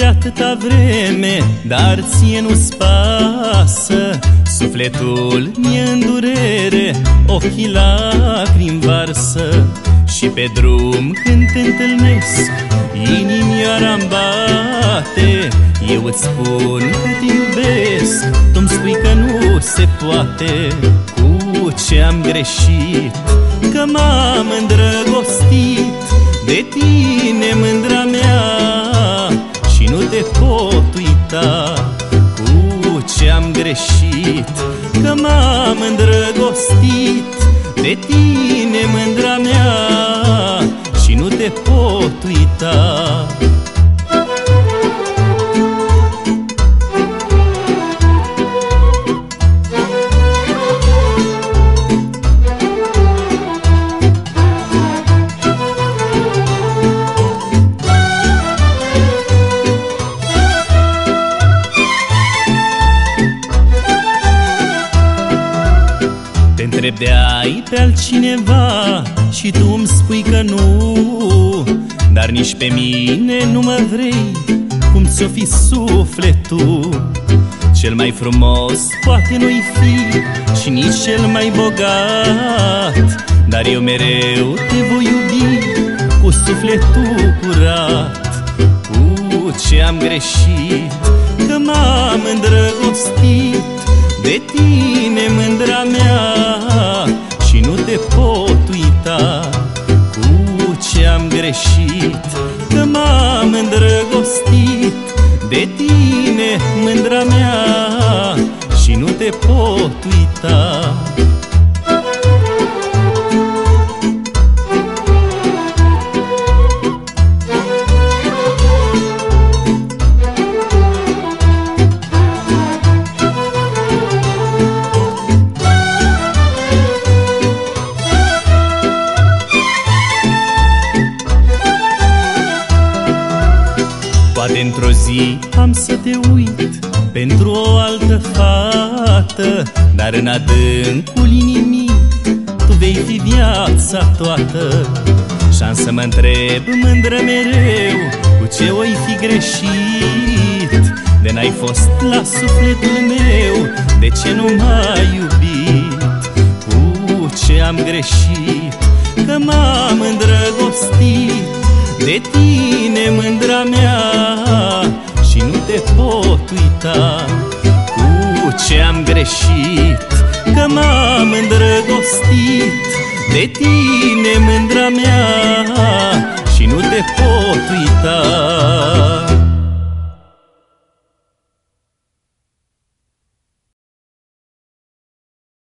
atâta vreme Dar ție nu-ți pasă. Sufletul mi în durere Ochii lacrimi varsă. Și pe drum când te întâlnesc Inimioara-mi bate Eu îți spun că te iubesc Tu-mi spui că nu se poate. Cu ce am greșit? Că m-am îndrăgostit De tine mândra mea greșit Că m-am îndrăgostit. De tine mândra mea Și nu te pot uita Te întreb de ai pe altcineva Și tu îmi spui că nu. Dar nici pe mine nu mă vrei Cum ți-o fi sufletul? Cel mai frumos poate nu-i fi Și nici cel mai bogat. Dar eu mereu te voi iubi Cu sufletul curat. Cu ce am greșit Că m-am îndrăgostit de tine Cu ce am greșit Că m-am îndrăgostit. De tine mândra mea Și nu te pot uita Poate într-o zi am să te uit Pentru o altă fată Dar în adâncul inimii Tu vei fi viața toată. Și am să mă întreb mândră mereu Cu ce oi fi greșit? De n-ai fost la sufletul meu De ce nu m-ai iubit? Cu ce am greșit pot uita Cu ce am greșit? Că m-am îndrăgostit. De tine mândra mea Și nu te pot uita